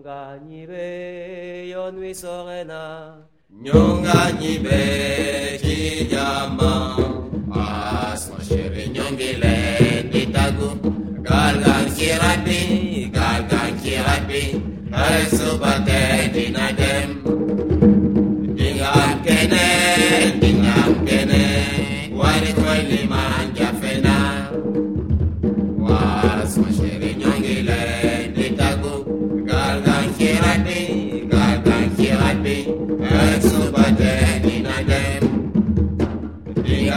nyonga nyibe yonwi sorena. Nyonga nyibe kijama asma shiri nyongile ditagu galgan kirabi galgan kirabi. Esubate dinadem. Dingam kene Dingam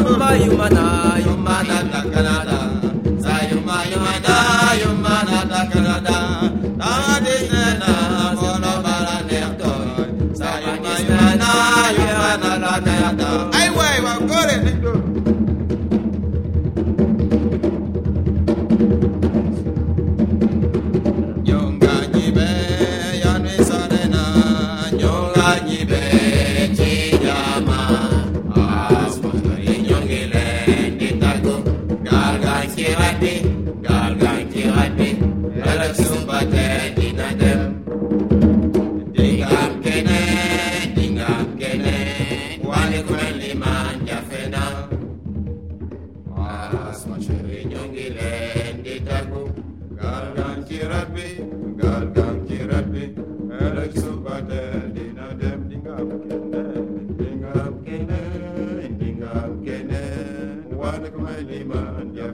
Ayuma yumana yumana Canada. Sayuma yumada yumana da Canada. Tadisena mono baranerto. Sayuma yumana yumana da Canada. Ay way wa gore nindo. Nyonga nyibe yanwe sarena. Galgan kirati, galgan kirati. Elak sumbate dinadem. Dingam kene, dingam kene. Wale kweli manja fena. Asmari nyongile nditago. Galgan kirati, galgan